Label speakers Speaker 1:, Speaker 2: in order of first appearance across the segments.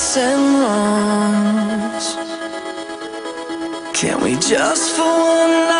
Speaker 1: rights and wrongs. Can we just for one night?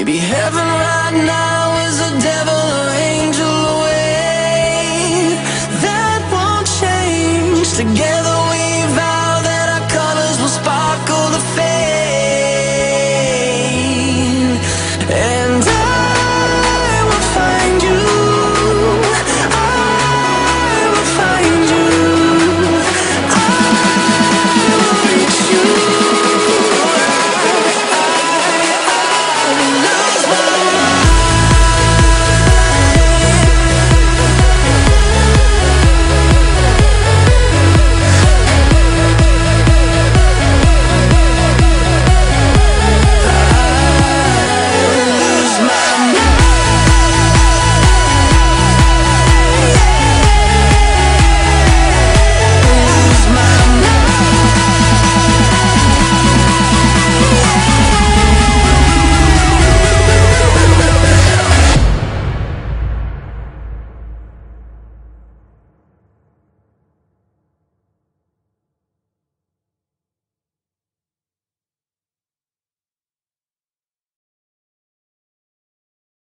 Speaker 1: Maybe heaven right now is a devil or angel away. That won't change. Together